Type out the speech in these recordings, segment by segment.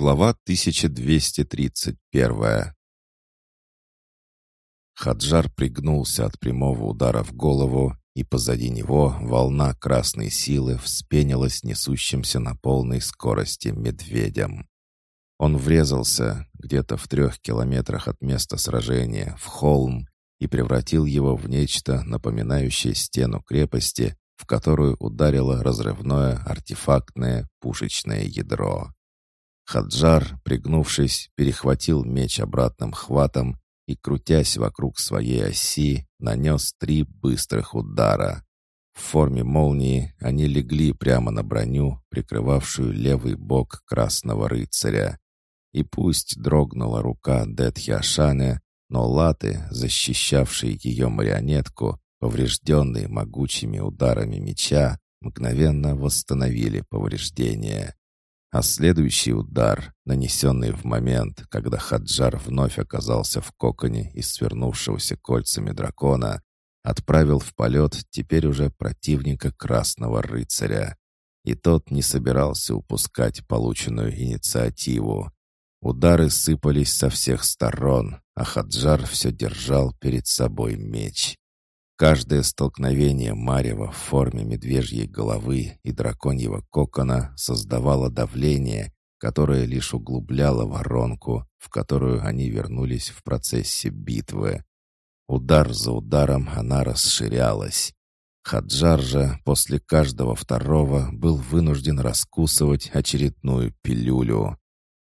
Глава 1231 Хаджар пригнулся от прямого удара в голову, и позади него волна красной силы вспенилась несущимся на полной скорости медведем. Он врезался где-то в трех километрах от места сражения в холм и превратил его в нечто, напоминающее стену крепости, в которую ударило разрывное артефактное пушечное ядро. Хаджар, пригнувшись, перехватил меч обратным хватом и, крутясь вокруг своей оси, нанес три быстрых удара. В форме молнии они легли прямо на броню, прикрывавшую левый бок красного рыцаря. И пусть дрогнула рука Детхиашане, но латы, защищавшие ее марионетку, поврежденные могучими ударами меча, мгновенно восстановили повреждения. А следующий удар, нанесенный в момент, когда Хаджар вновь оказался в коконе из свернувшегося кольцами дракона, отправил в полет теперь уже противника Красного Рыцаря. И тот не собирался упускать полученную инициативу. Удары сыпались со всех сторон, а Хаджар все держал перед собой меч. Каждое столкновение Марева в форме медвежьей головы и драконьего кокона создавало давление, которое лишь углубляло воронку, в которую они вернулись в процессе битвы. Удар за ударом она расширялась. Хаджар же после каждого второго был вынужден раскусывать очередную пилюлю.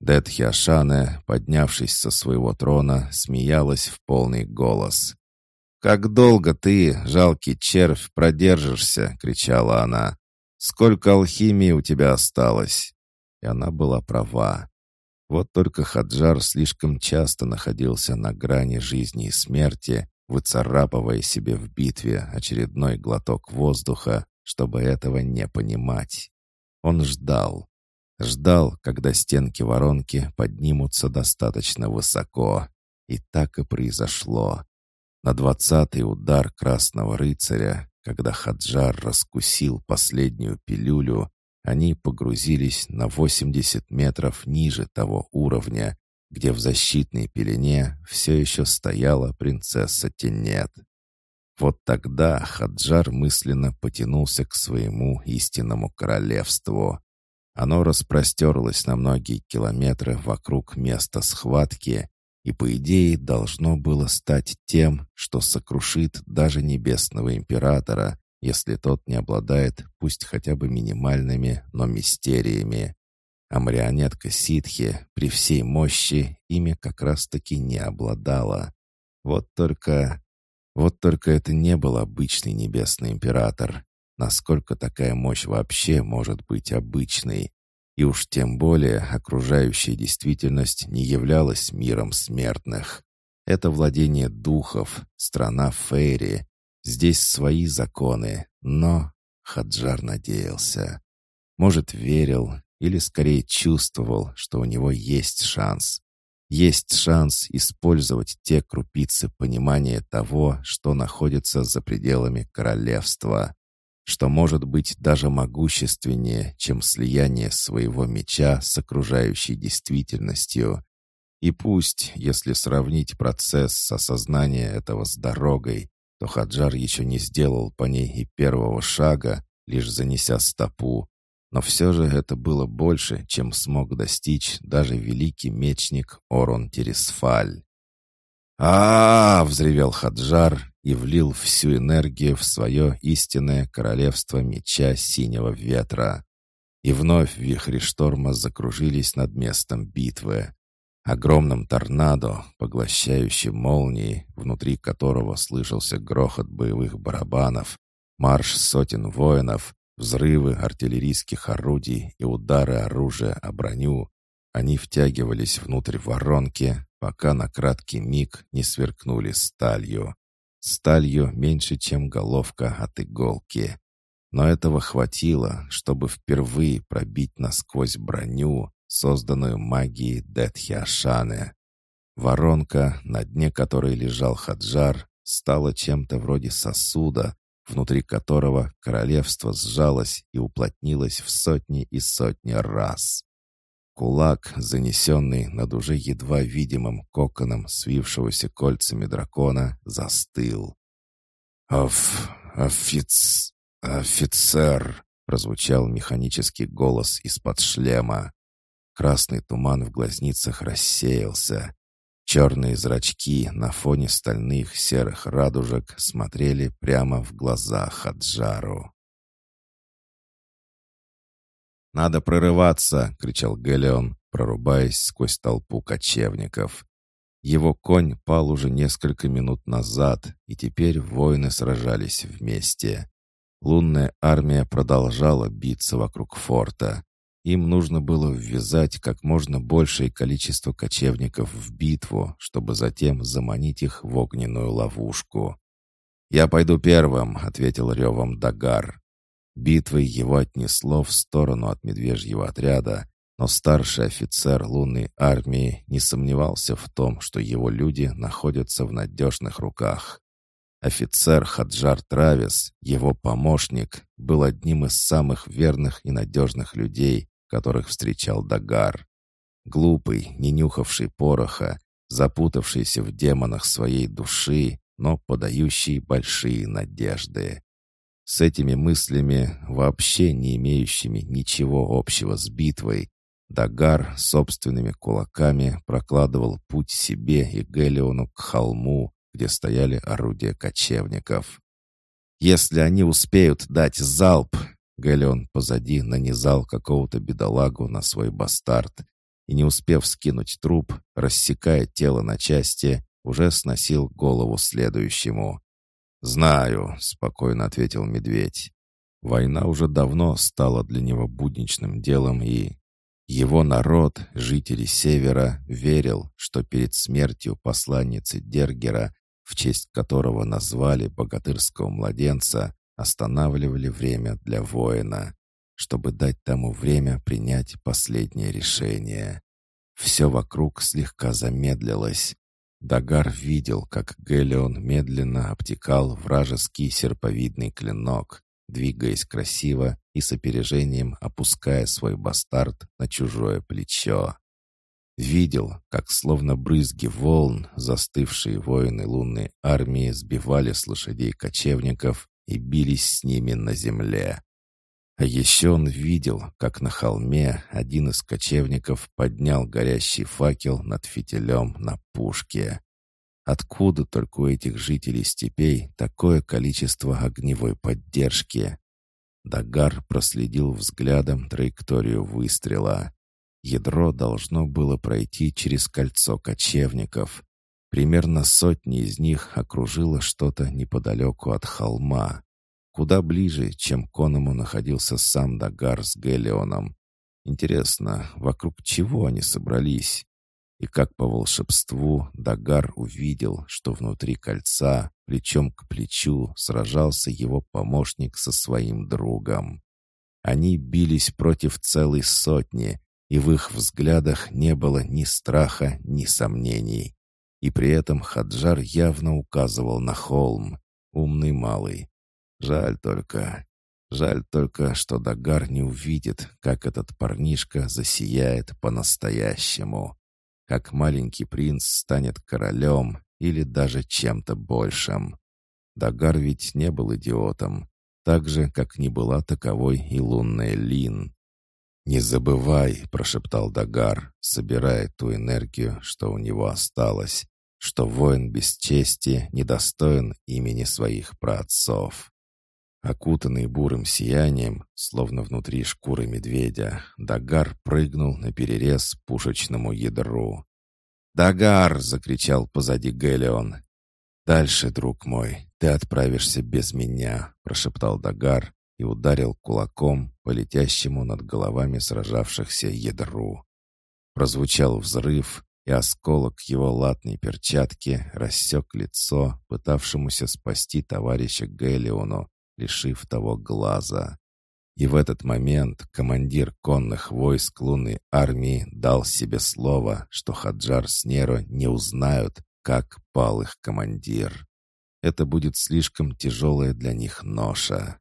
Детхиашане, поднявшись со своего трона, смеялась в полный голос. «Как долго ты, жалкий червь, продержишься?» — кричала она. «Сколько алхимии у тебя осталось?» И она была права. Вот только Хаджар слишком часто находился на грани жизни и смерти, выцарапывая себе в битве очередной глоток воздуха, чтобы этого не понимать. Он ждал. Ждал, когда стенки воронки поднимутся достаточно высоко. И так и произошло. На двадцатый удар Красного Рыцаря, когда Хаджар раскусил последнюю пилюлю, они погрузились на 80 метров ниже того уровня, где в защитной пелене все еще стояла принцесса Тенет. Вот тогда Хаджар мысленно потянулся к своему истинному королевству. Оно распростерлось на многие километры вокруг места схватки, и, по идее, должно было стать тем, что сокрушит даже небесного императора, если тот не обладает пусть хотя бы минимальными, но мистериями. А марионетка ситхи при всей мощи ими как раз-таки не обладала. Вот только... Вот только это не был обычный небесный император. Насколько такая мощь вообще может быть обычной? И уж тем более окружающая действительность не являлась миром смертных. Это владение духов, страна Фейри. Здесь свои законы, но Хаджар надеялся. Может, верил или скорее чувствовал, что у него есть шанс. Есть шанс использовать те крупицы понимания того, что находится за пределами королевства что может быть даже могущественнее, чем слияние своего меча с окружающей действительностью. И пусть, если сравнить процесс осознания этого с дорогой, то Хаджар еще не сделал по ней и первого шага, лишь занеся стопу, но все же это было больше, чем смог достичь даже великий мечник Орон Тересфаль. а, -а, -а, взревел Хаджар и влил всю энергию в свое истинное королевство меча синего ветра. И вновь вихри шторма закружились над местом битвы. Огромным торнадо, поглощающим молнии, внутри которого слышался грохот боевых барабанов, марш сотен воинов, взрывы артиллерийских орудий и удары оружия о броню, они втягивались внутрь воронки, пока на краткий миг не сверкнули сталью сталью меньше, чем головка от иголки. Но этого хватило, чтобы впервые пробить насквозь броню, созданную магией Детхиашаны. Воронка, на дне которой лежал Хаджар, стала чем-то вроде сосуда, внутри которого королевство сжалось и уплотнилось в сотни и сотни раз. Кулак, занесенный над уже едва видимым коконом свившегося кольцами дракона, застыл. «Оф... офиц... офицер!» — прозвучал механический голос из-под шлема. Красный туман в глазницах рассеялся. Черные зрачки на фоне стальных серых радужек смотрели прямо в глаза Хаджару. «Надо прорываться!» — кричал Гелион, прорубаясь сквозь толпу кочевников. Его конь пал уже несколько минут назад, и теперь воины сражались вместе. Лунная армия продолжала биться вокруг форта. Им нужно было ввязать как можно большее количество кочевников в битву, чтобы затем заманить их в огненную ловушку. «Я пойду первым», — ответил ревом Дагар. Битвой его отнесло в сторону от медвежьего отряда, но старший офицер лунной армии не сомневался в том, что его люди находятся в надежных руках. Офицер Хаджар Травис, его помощник, был одним из самых верных и надежных людей, которых встречал Дагар. Глупый, не нюхавший пороха, запутавшийся в демонах своей души, но подающий большие надежды. С этими мыслями, вообще не имеющими ничего общего с битвой, Дагар собственными кулаками прокладывал путь себе и Гелиону к холму, где стояли орудия кочевников. «Если они успеют дать залп!» Гелион позади нанизал какого-то бедолагу на свой бастард и, не успев скинуть труп, рассекая тело на части, уже сносил голову следующему. «Знаю», — спокойно ответил медведь. Война уже давно стала для него будничным делом, и его народ, жители Севера, верил, что перед смертью посланницы Дергера, в честь которого назвали богатырского младенца, останавливали время для воина, чтобы дать тому время принять последнее решение. Все вокруг слегка замедлилось, Дагар видел, как Гелион медленно обтекал вражеский серповидный клинок, двигаясь красиво и с опережением опуская свой бастард на чужое плечо. Видел, как словно брызги волн застывшие воины лунной армии сбивали с лошадей кочевников и бились с ними на земле. А еще он видел, как на холме один из кочевников поднял горящий факел над фитилем на пушке. Откуда только у этих жителей степей такое количество огневой поддержки? Дагар проследил взглядом траекторию выстрела. Ядро должно было пройти через кольцо кочевников. Примерно сотни из них окружило что-то неподалеку от холма куда ближе, чем Коному находился сам Дагар с Гелионом. Интересно, вокруг чего они собрались? И как по волшебству Дагар увидел, что внутри кольца, плечом к плечу, сражался его помощник со своим другом. Они бились против целой сотни, и в их взглядах не было ни страха, ни сомнений. И при этом Хаджар явно указывал на холм. Умный малый. Жаль только, жаль только, что Дагар не увидит, как этот парнишка засияет по-настоящему. Как маленький принц станет королем или даже чем-то большим. Дагар ведь не был идиотом, так же, как не была таковой и лунная Лин. «Не забывай», — прошептал Дагар, собирая ту энергию, что у него осталось, что воин без чести недостоин имени своих праотцов. Окутанный бурым сиянием, словно внутри шкуры медведя, Дагар прыгнул на перерез пушечному ядру. «Дагар!» — закричал позади Гелион. «Дальше, друг мой, ты отправишься без меня», — прошептал Дагар и ударил кулаком по летящему над головами сражавшихся ядру. Прозвучал взрыв, и осколок его латной перчатки рассек лицо, пытавшемуся спасти товарища Гелиону, лишив того глаза. И в этот момент командир конных войск лунной армии дал себе слово, что Хаджар с Неро не узнают, как пал их командир. Это будет слишком тяжелая для них ноша.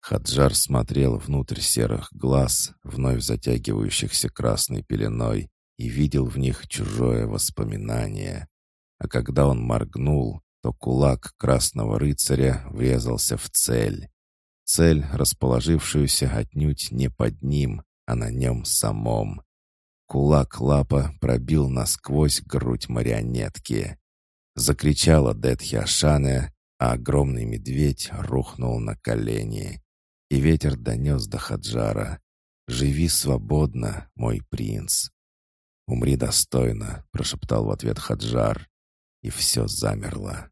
Хаджар смотрел внутрь серых глаз, вновь затягивающихся красной пеленой, и видел в них чужое воспоминание. А когда он моргнул, то кулак красного рыцаря врезался в цель. Цель, расположившуюся отнюдь не под ним, а на нем самом. Кулак лапа пробил насквозь грудь марионетки. Закричала Детхи Ашане, а огромный медведь рухнул на колени. И ветер донес до Хаджара. «Живи свободно, мой принц!» «Умри достойно», — прошептал в ответ Хаджар. И все замерло.